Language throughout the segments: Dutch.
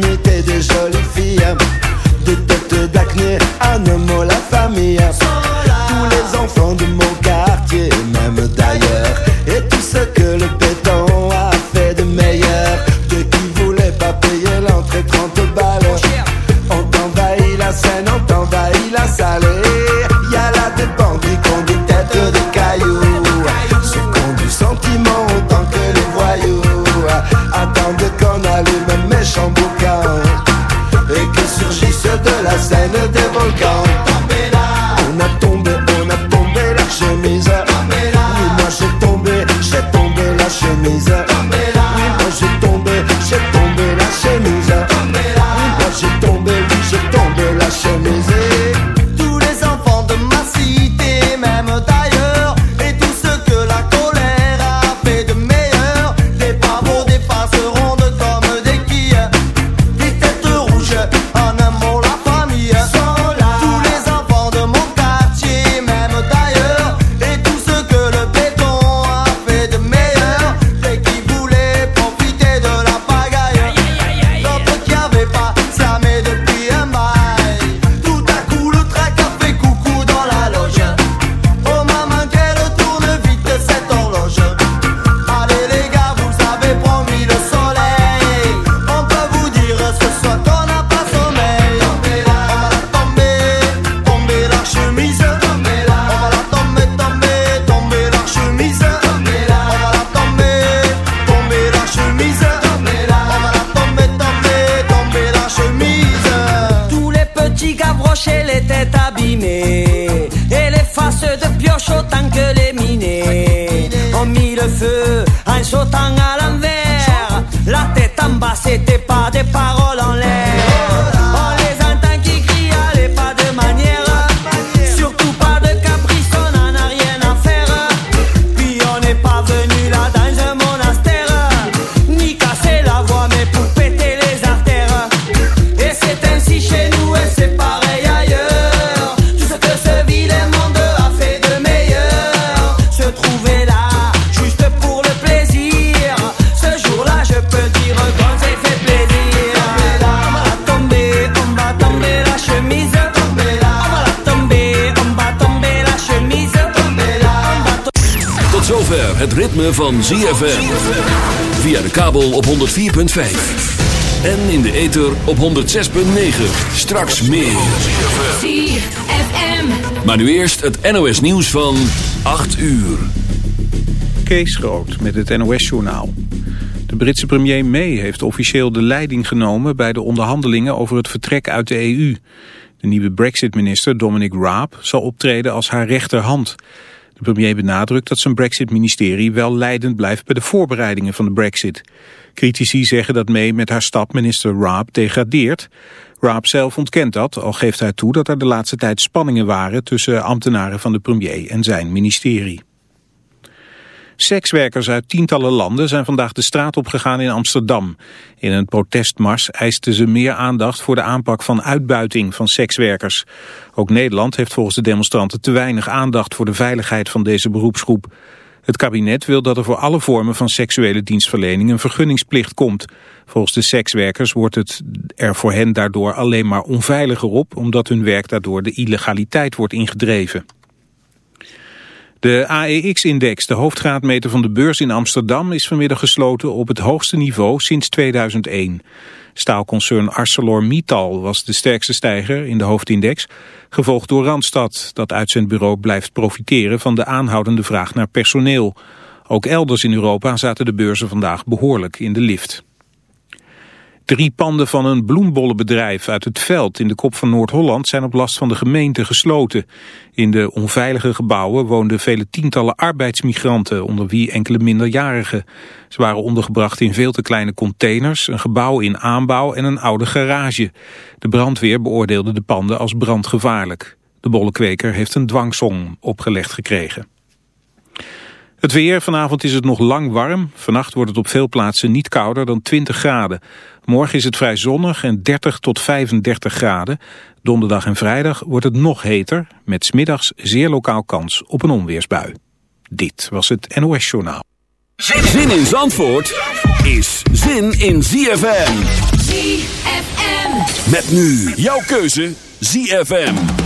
des jolies filles. Des têtes d'acné, un homme, la famille. Tous les enfants de mon eso tan a ritme van ZFM. Via de kabel op 104.5. En in de ether op 106.9. Straks meer. ZFM. Maar nu eerst het NOS nieuws van 8 uur. Kees Groot met het NOS-journaal. De Britse premier May heeft officieel de leiding genomen... bij de onderhandelingen over het vertrek uit de EU. De nieuwe brexit-minister Dominic Raab zal optreden als haar rechterhand. De premier benadrukt dat zijn brexit-ministerie wel leidend blijft... bij de voorbereidingen van de brexit. Critici zeggen dat May met haar stap minister Raab degradeert. Raab zelf ontkent dat, al geeft hij toe dat er de laatste tijd spanningen waren... tussen ambtenaren van de premier en zijn ministerie. Sekswerkers uit tientallen landen zijn vandaag de straat opgegaan in Amsterdam. In een protestmars eisten ze meer aandacht voor de aanpak van uitbuiting van sekswerkers. Ook Nederland heeft volgens de demonstranten te weinig aandacht voor de veiligheid van deze beroepsgroep. Het kabinet wil dat er voor alle vormen van seksuele dienstverlening een vergunningsplicht komt. Volgens de sekswerkers wordt het er voor hen daardoor alleen maar onveiliger op, omdat hun werk daardoor de illegaliteit wordt ingedreven. De AEX-index, de hoofdgraadmeter van de beurs in Amsterdam, is vanmiddag gesloten op het hoogste niveau sinds 2001. Staalconcern ArcelorMittal was de sterkste stijger in de hoofdindex, gevolgd door Randstad, dat uit zijn bureau blijft profiteren van de aanhoudende vraag naar personeel. Ook elders in Europa zaten de beurzen vandaag behoorlijk in de lift. Drie panden van een bloembollenbedrijf uit het veld in de kop van Noord-Holland zijn op last van de gemeente gesloten. In de onveilige gebouwen woonden vele tientallen arbeidsmigranten, onder wie enkele minderjarigen. Ze waren ondergebracht in veel te kleine containers, een gebouw in aanbouw en een oude garage. De brandweer beoordeelde de panden als brandgevaarlijk. De bollenkweker heeft een dwangsom opgelegd gekregen. Het weer, vanavond is het nog lang warm. Vannacht wordt het op veel plaatsen niet kouder dan 20 graden. Morgen is het vrij zonnig en 30 tot 35 graden. Donderdag en vrijdag wordt het nog heter, met smiddags zeer lokaal kans op een onweersbui. Dit was het NOS Journaal. Zin in Zandvoort is zin in ZFM. ZFM. Met nu jouw keuze ZFM.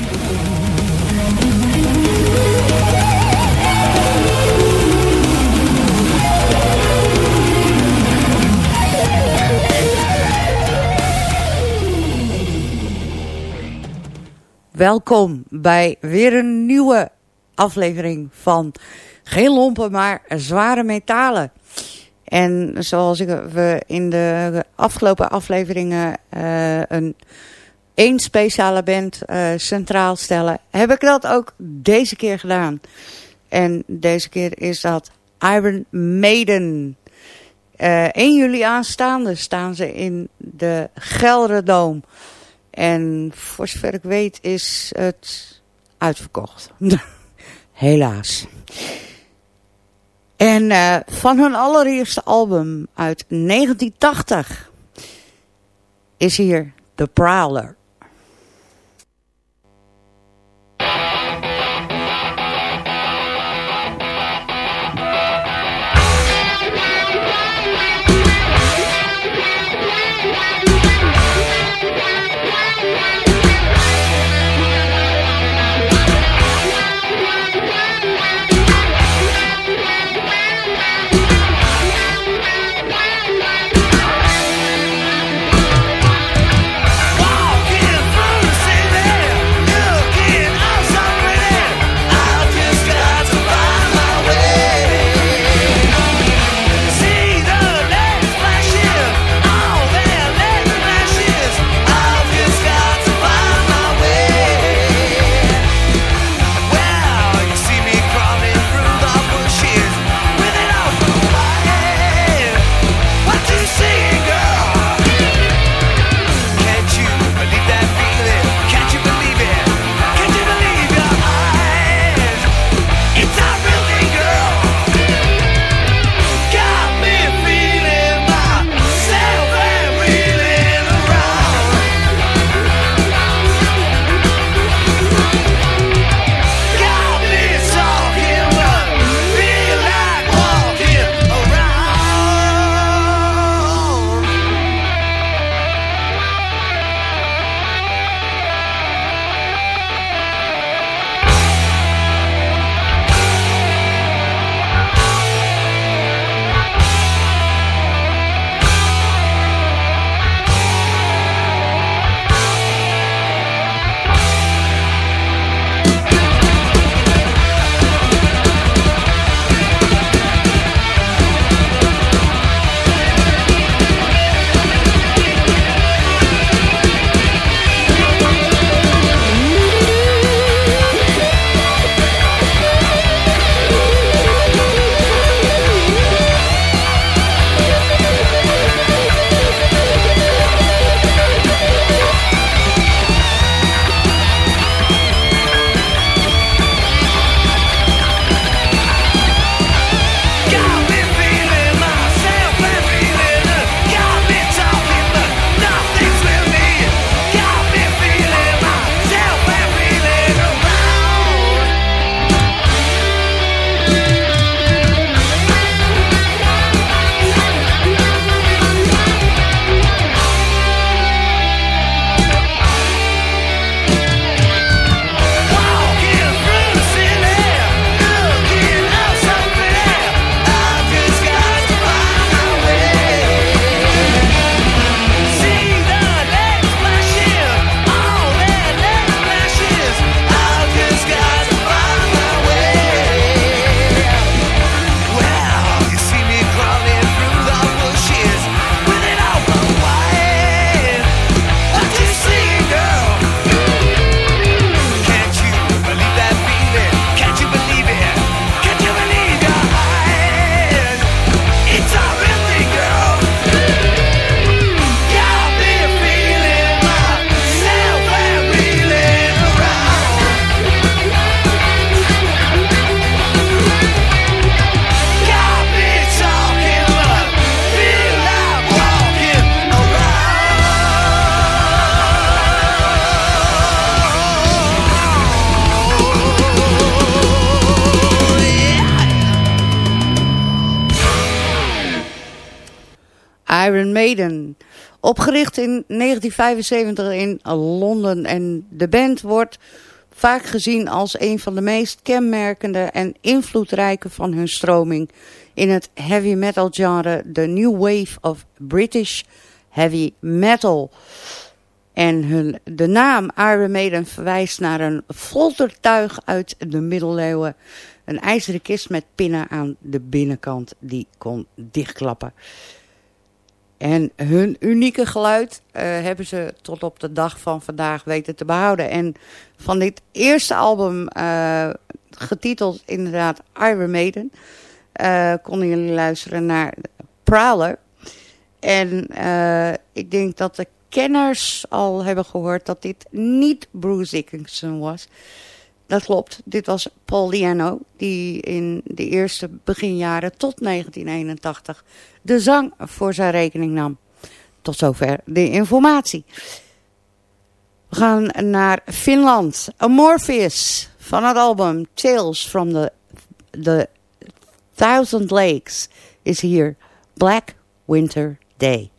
Welkom bij weer een nieuwe aflevering van geen lompen, maar zware metalen. En zoals ik, we in de afgelopen afleveringen uh, een speciale band uh, centraal stellen, heb ik dat ook deze keer gedaan. En deze keer is dat Iron Maiden. Uh, 1 juli aanstaande staan ze in de Gelderdoom. En voor zover ik weet is het uitverkocht. Helaas. En uh, van hun allereerste album uit 1980 is hier The Prowler. Opgericht in 1975 in Londen en de band wordt vaak gezien als een van de meest kenmerkende en invloedrijke van hun stroming in het heavy metal genre, de New Wave of British Heavy Metal. En hun, de naam Iron Maiden verwijst naar een foltertuig uit de middeleeuwen. Een ijzeren kist met pinnen aan de binnenkant die kon dichtklappen. En hun unieke geluid uh, hebben ze tot op de dag van vandaag weten te behouden. En van dit eerste album, uh, getiteld inderdaad Iron Maiden, uh, konden jullie luisteren naar Prowler. En ik denk dat de kenners al hebben gehoord dat dit niet Bruce Dickinson was. Dat klopt, dit was Paul Diano, die in de eerste beginjaren tot 1981 de zang voor zijn rekening nam. Tot zover de informatie. We gaan naar Finland. Amorphis van het album Tales from the, the Thousand Lakes is hier. Black Winter Day.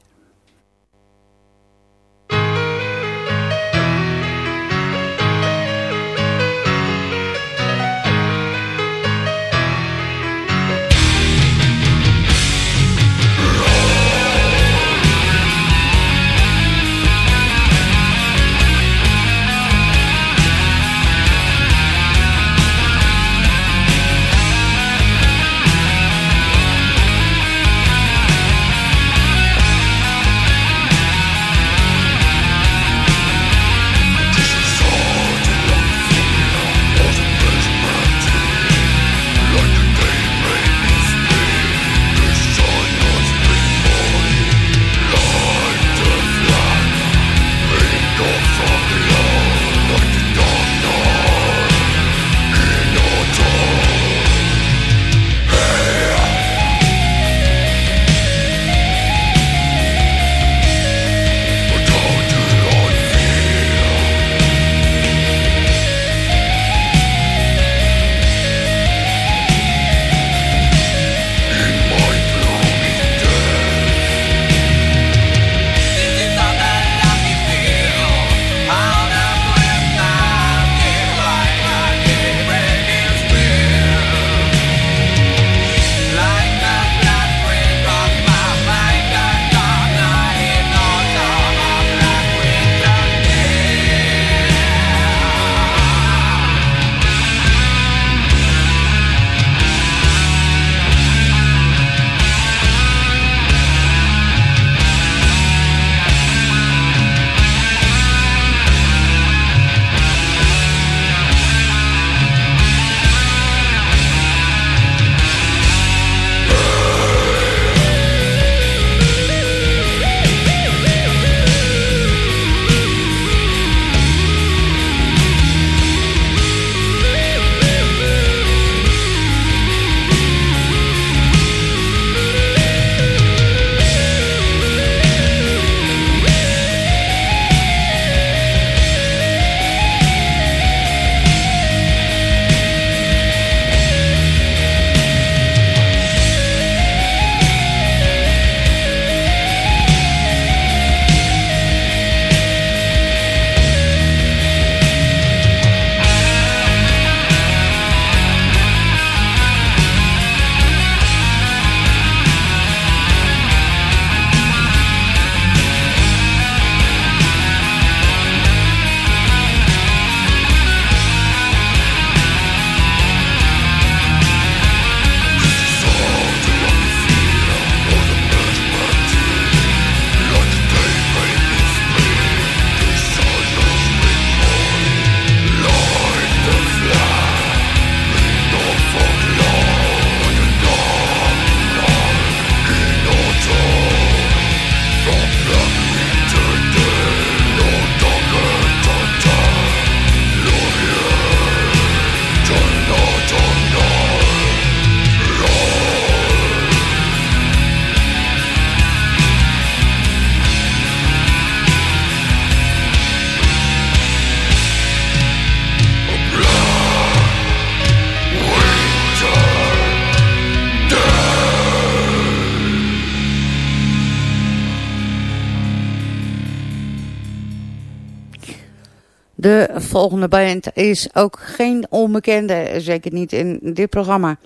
Volgende band is ook geen onbekende, zeker niet in dit programma.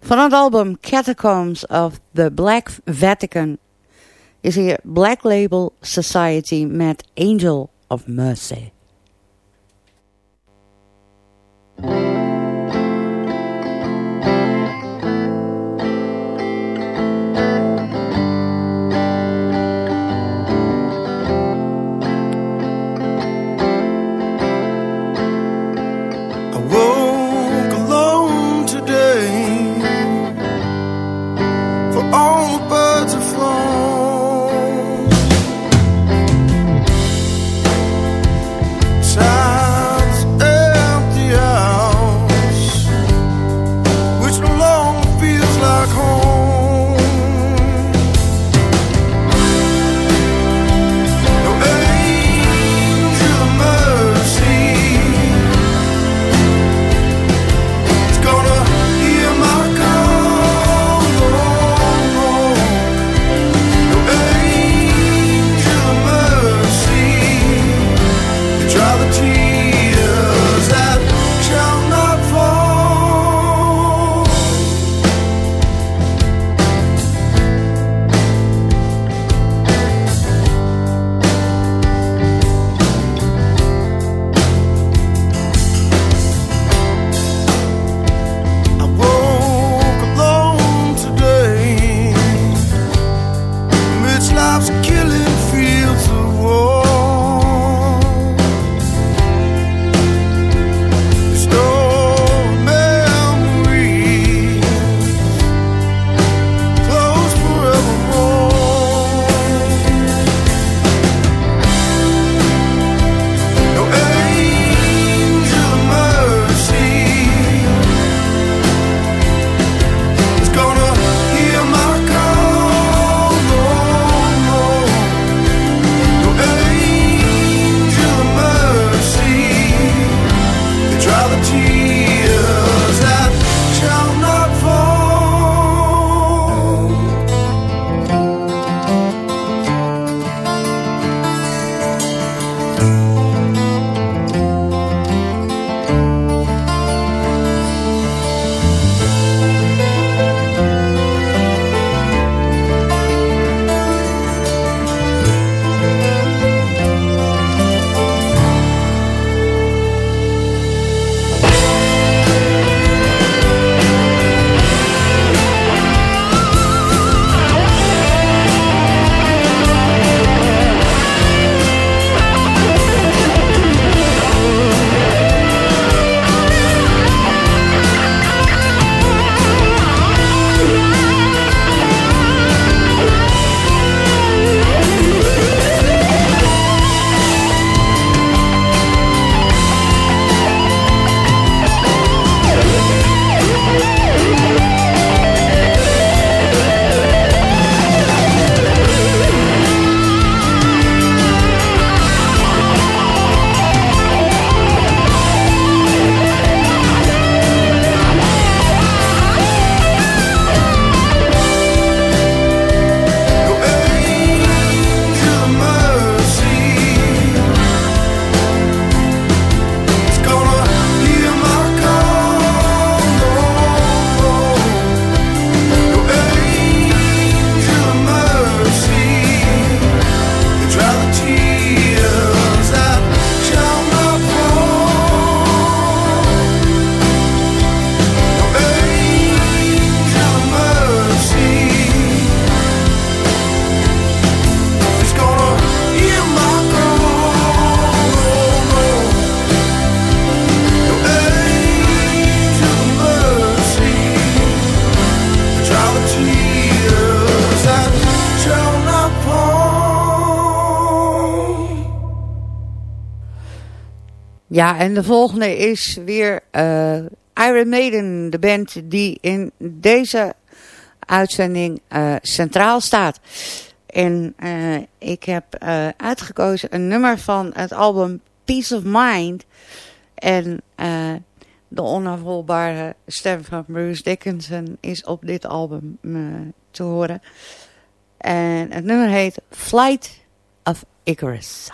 Van het album Catacombs of the Black Vatican is hier Black Label Society met Angel of Mercy. Ja, en de volgende is weer uh, Iron Maiden, de band die in deze uitzending uh, centraal staat. En uh, ik heb uitgekozen een nummer van het album Peace of Mind. En de onafvolbare stem van Bruce Dickinson is op dit album te horen. En het nummer heet Flight of Icarus.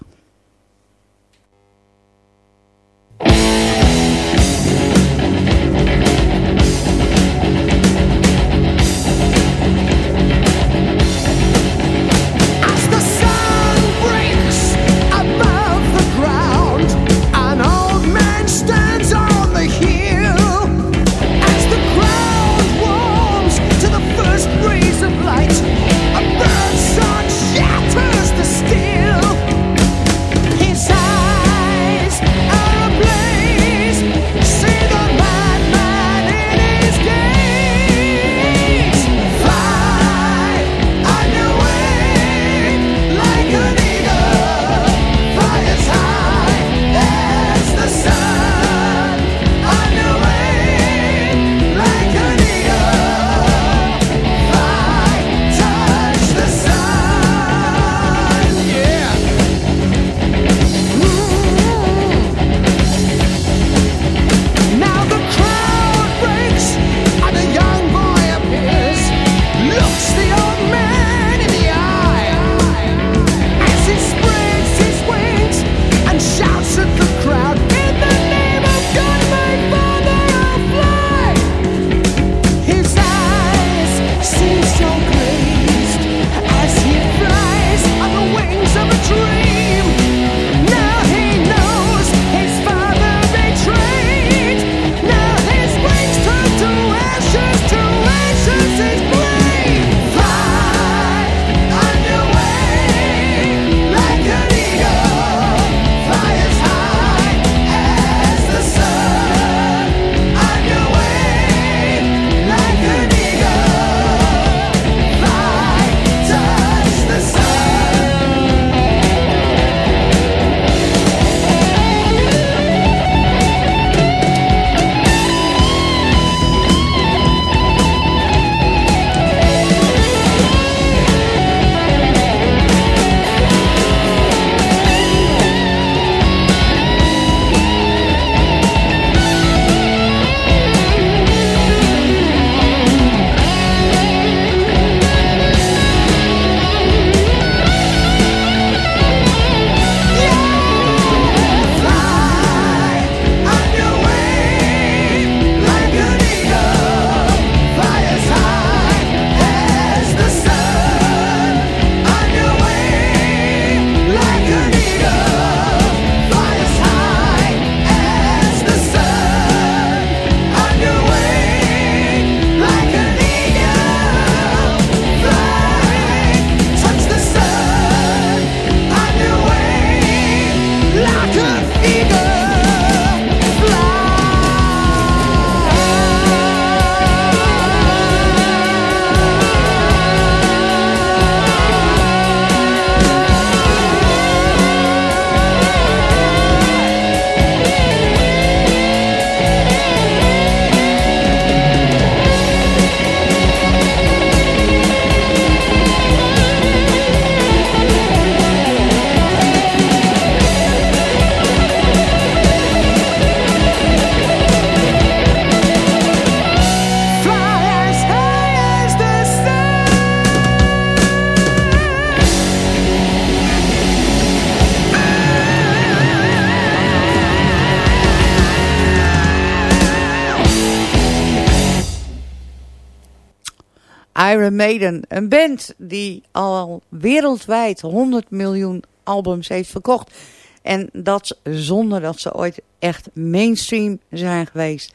Iron Maiden. Een band die al wereldwijd 100 miljoen albums heeft verkocht. En dat zonder dat ze ooit echt mainstream zijn geweest.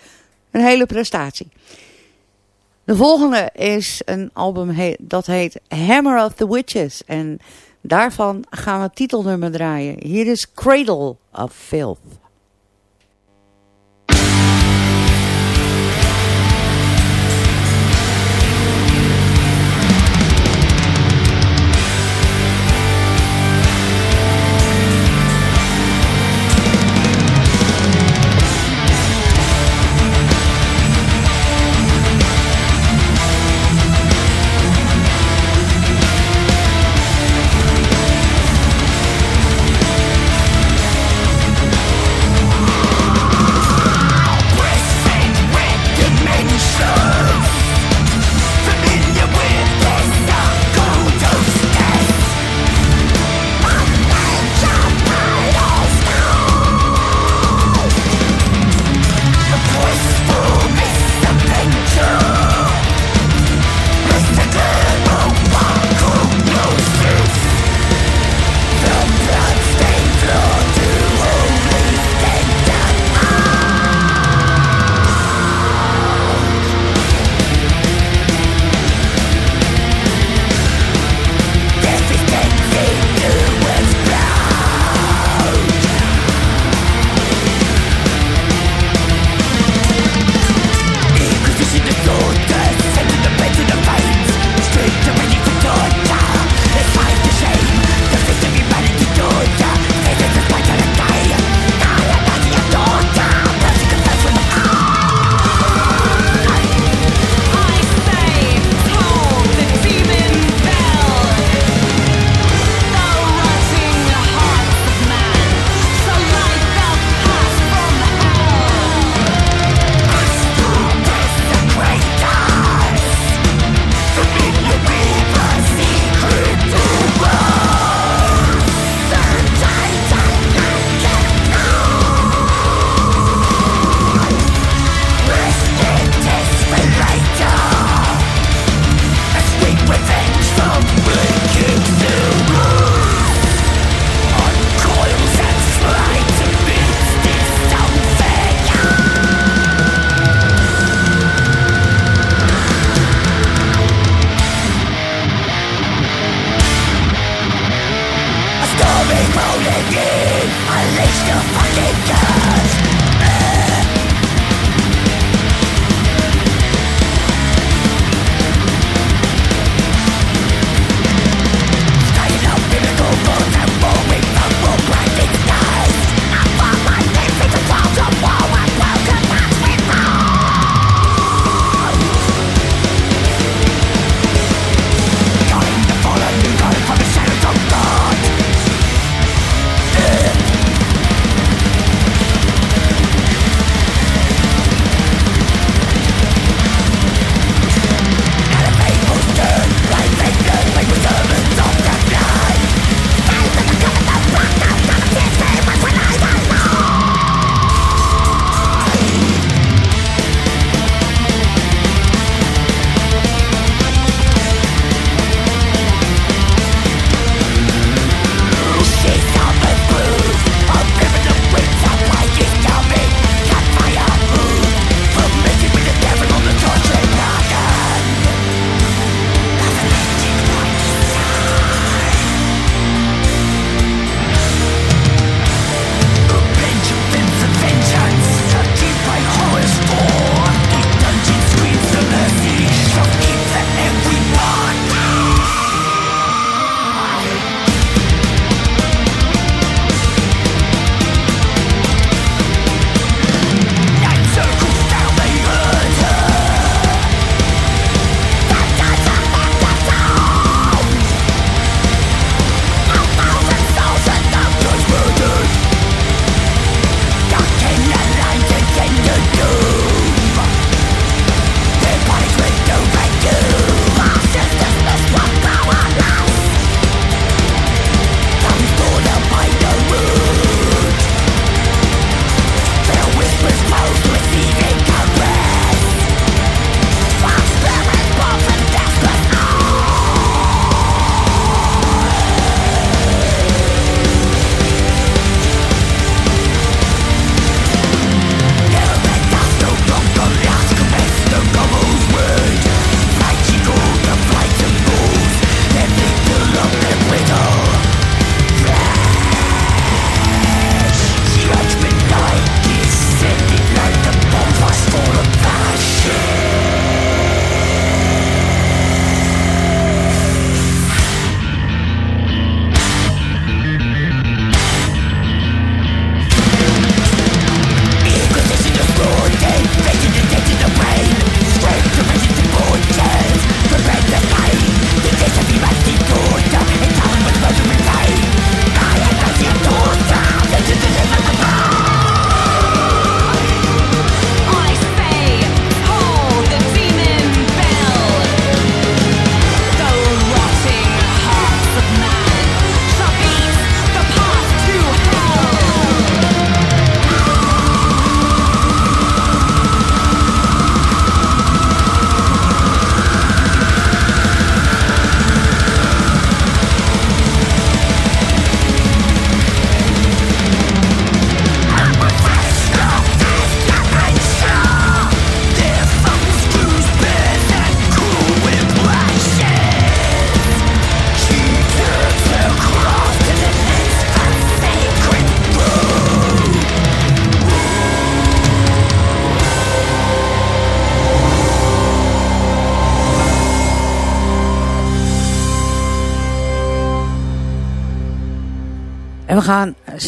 Een hele prestatie. De volgende is een album dat heet Hammer of the Witches. En daarvan gaan we het titelnummer draaien. Hier is Cradle of Filth.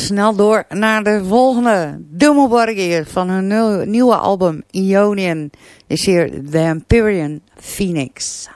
Snel door naar de volgende. Borgir van hun nieuwe album Ionian is hier The Empyrean Phoenix.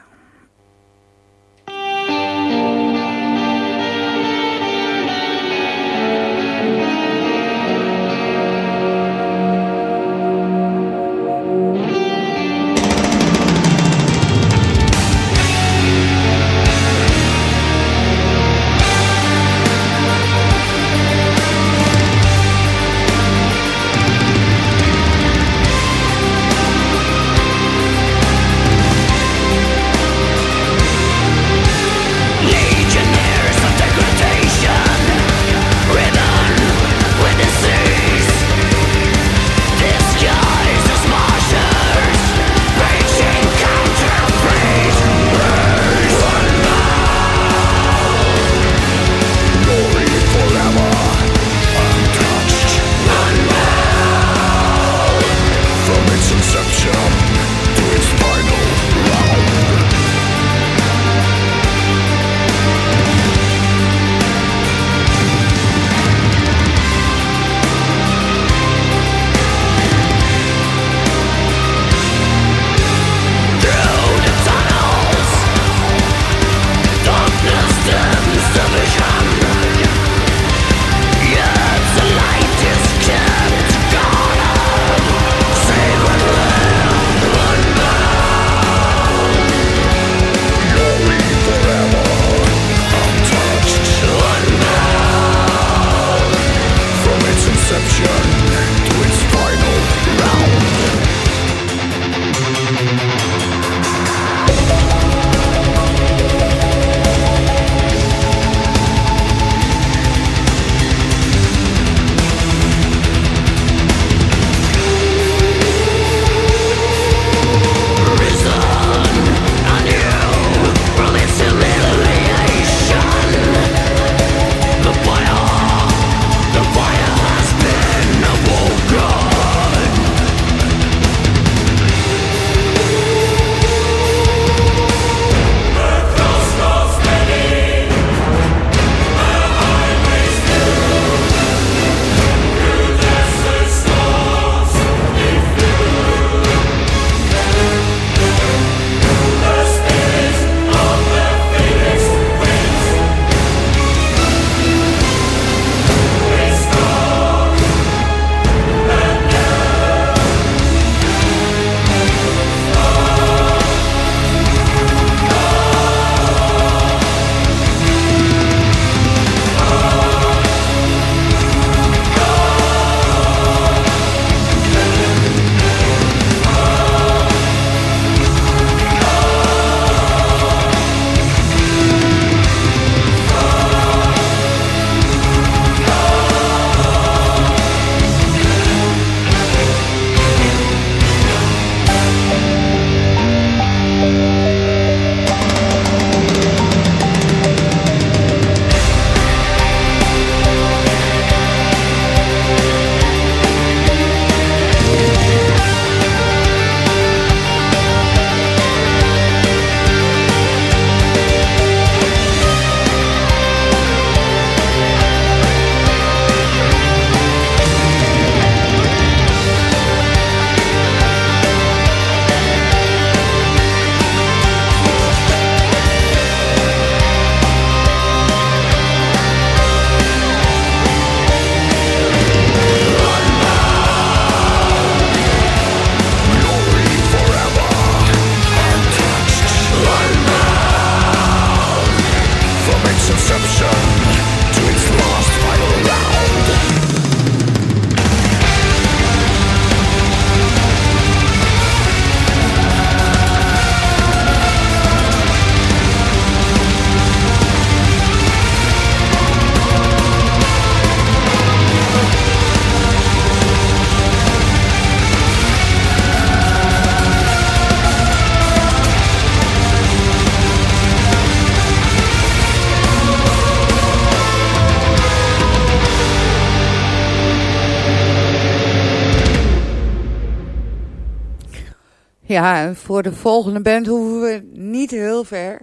Ja, voor de volgende band hoeven we niet heel ver.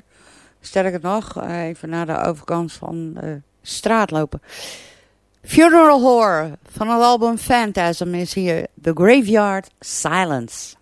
Sterker nog, even naar de overkant van de straat lopen. Funeral Horror van het album Phantasm is hier The Graveyard Silence.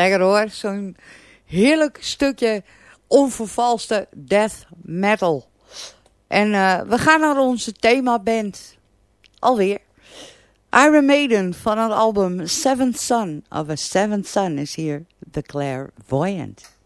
Lekker hoor, zo'n heerlijk stukje onvervalste death metal. En uh, we gaan naar onze themaband. Alweer. Iron Maiden van het album Seventh Son of a Seventh Son is hier The Clairvoyant.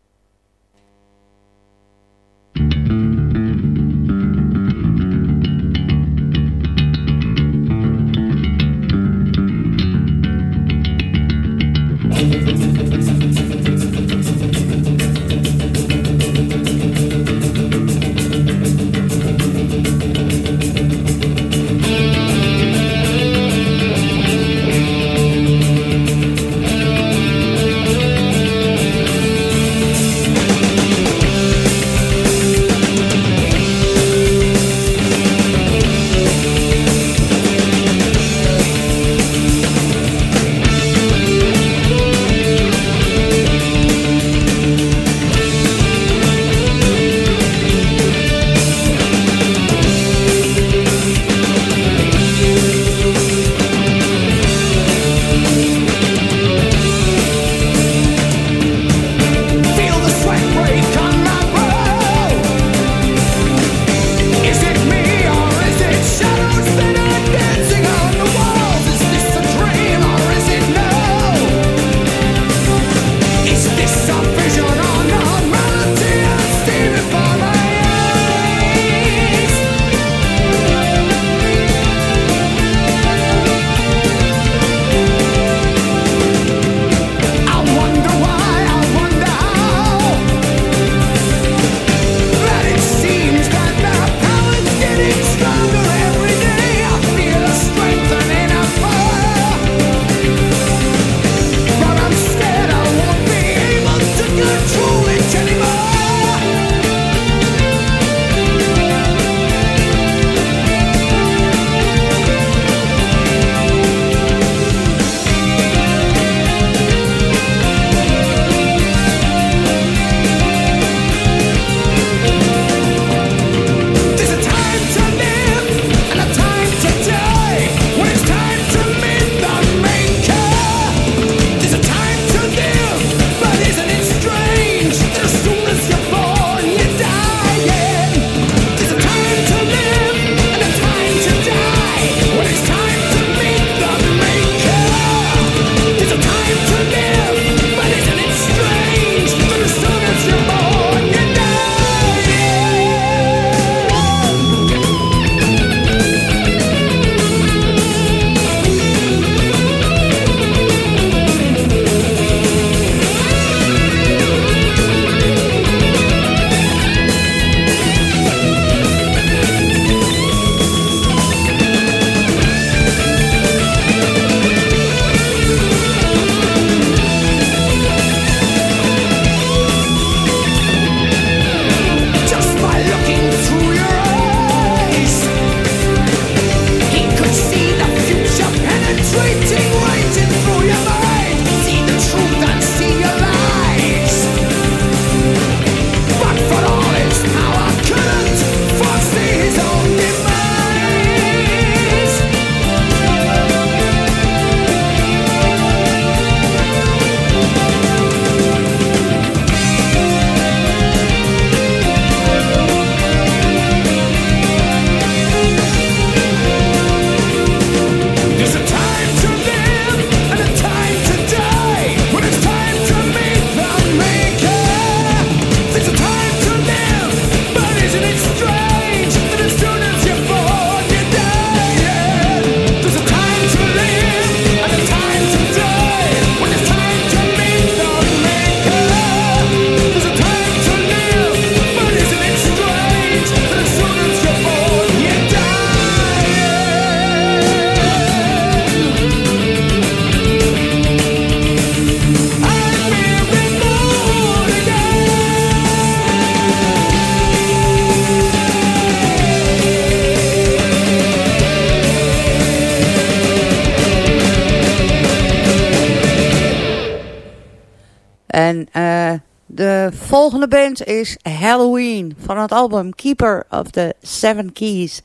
Het album Keeper of the Seven Keys.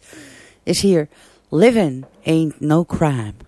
Is hier Living Ain't No Crime.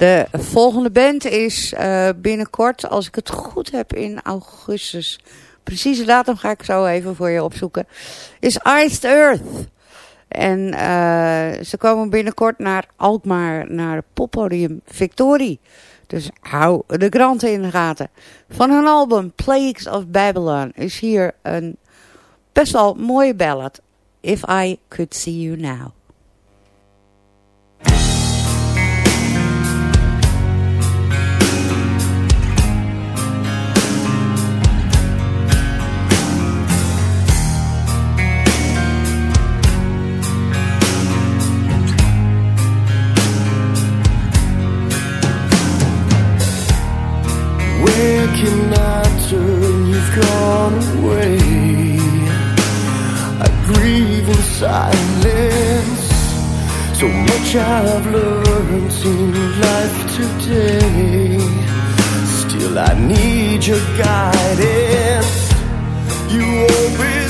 De volgende band is uh, binnenkort, als ik het goed heb, in augustus precieze datum ga ik zo even voor je opzoeken. Is Iced Earth. En uh, ze komen binnenkort naar Alkmaar, naar poppodium Victorie. Dus hou de kranten in de gaten. Van hun album Plagues of Babylon is hier een best wel mooie ballad. If I Could See You Now. Can I turn? You've gone away. I grieve in silence. So much I've learned in life today. Still, I need your guidance. You always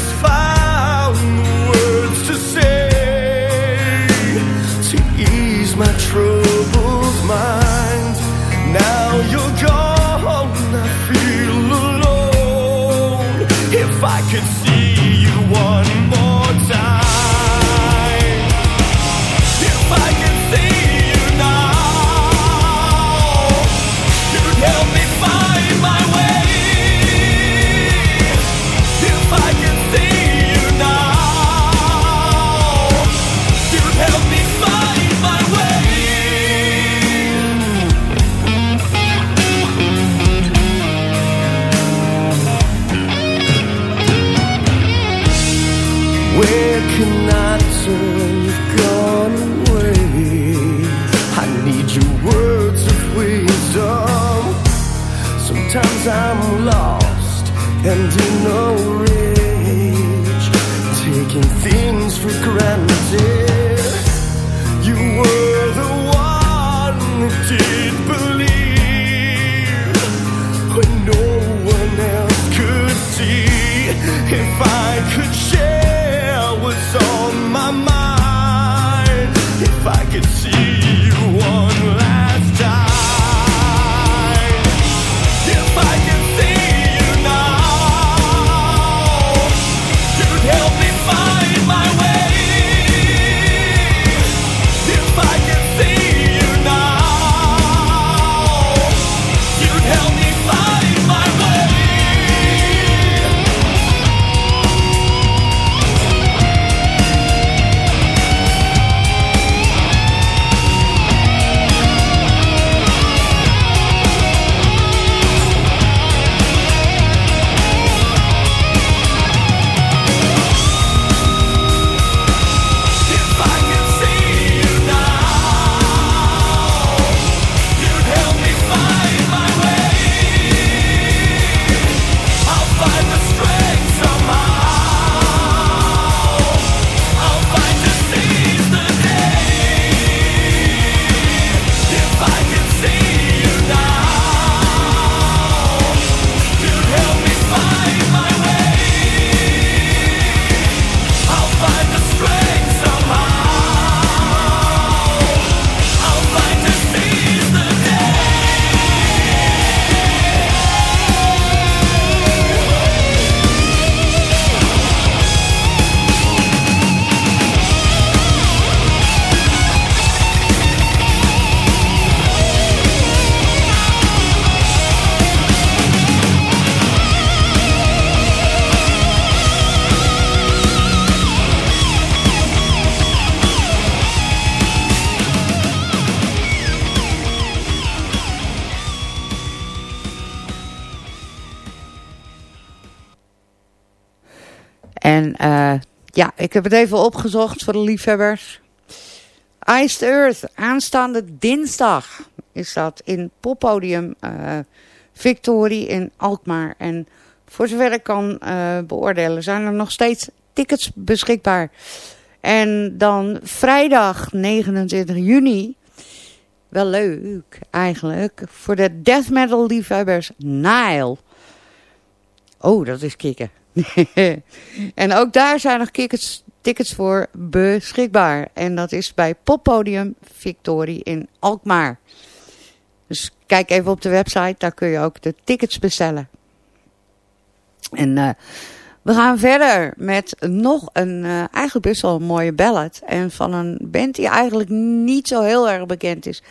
ik heb het even opgezocht voor de liefhebbers. Iced Earth, aanstaande dinsdag is dat in poppodium eh Victorie in Alkmaar. En voor zover ik kan eh, beoordelen zijn er nog steeds tickets beschikbaar. En dan vrijdag 29 juni, wel leuk eigenlijk, voor de death metal liefhebbers Nile. Oh, dat is kicken. en ook daar zijn nog tickets, tickets voor beschikbaar. En dat is bij Poppodium Victorie in Alkmaar. Dus kijk even op de website, daar kun je ook de tickets bestellen. En uh, we gaan verder met nog een uh, eigenlijk best wel een mooie ballad. En van een band die eigenlijk niet zo heel erg bekend is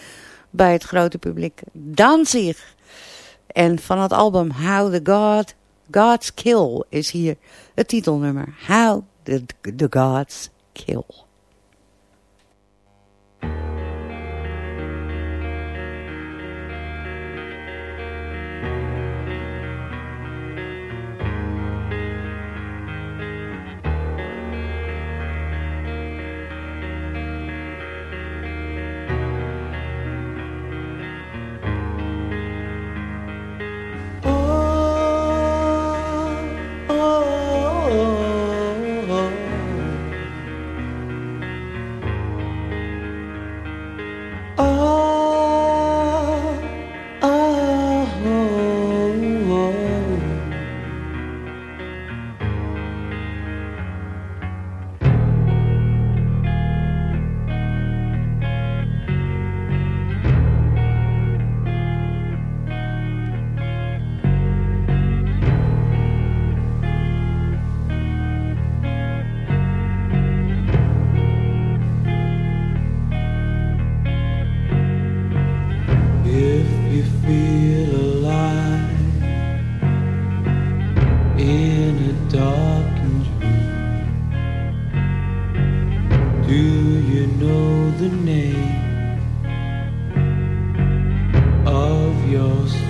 bij het grote publiek. Danzig. En van het album How the God, Gods Kill is hier het titelnummer. How the, the Gods Kill.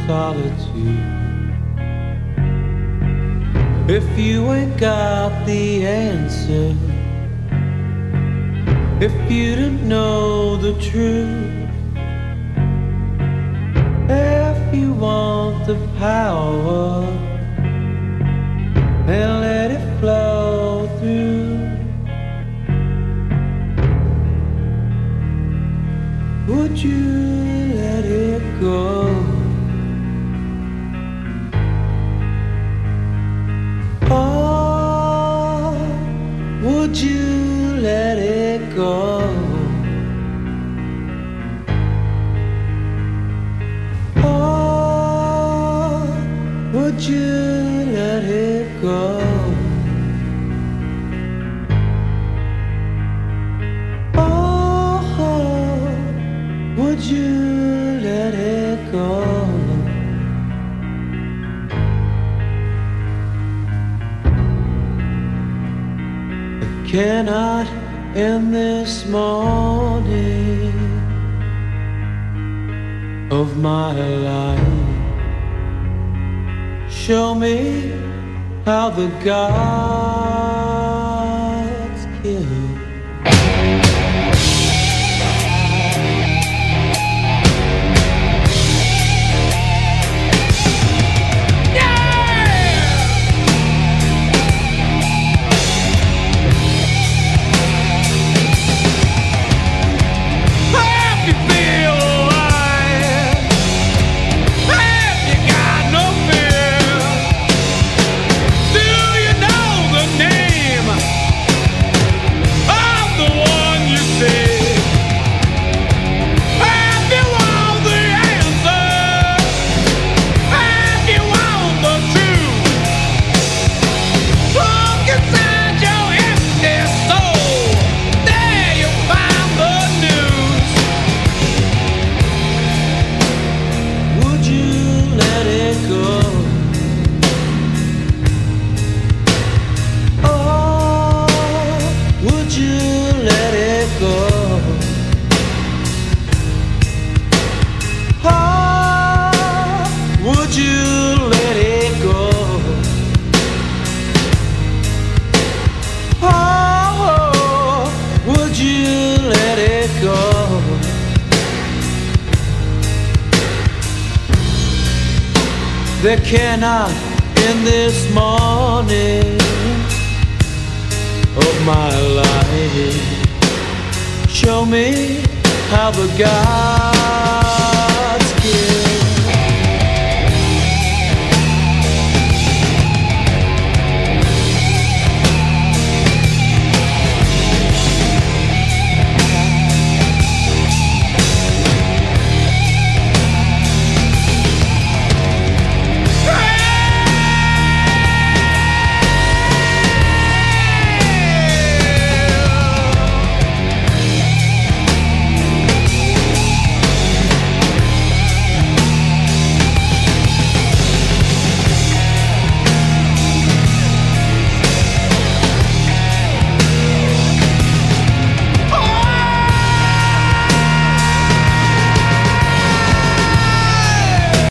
solitude. If you ain't got the answer, if you don't know the truth, if you want the power, then let it flow through. Would you let it go? End this morning of my life. Show me how the gods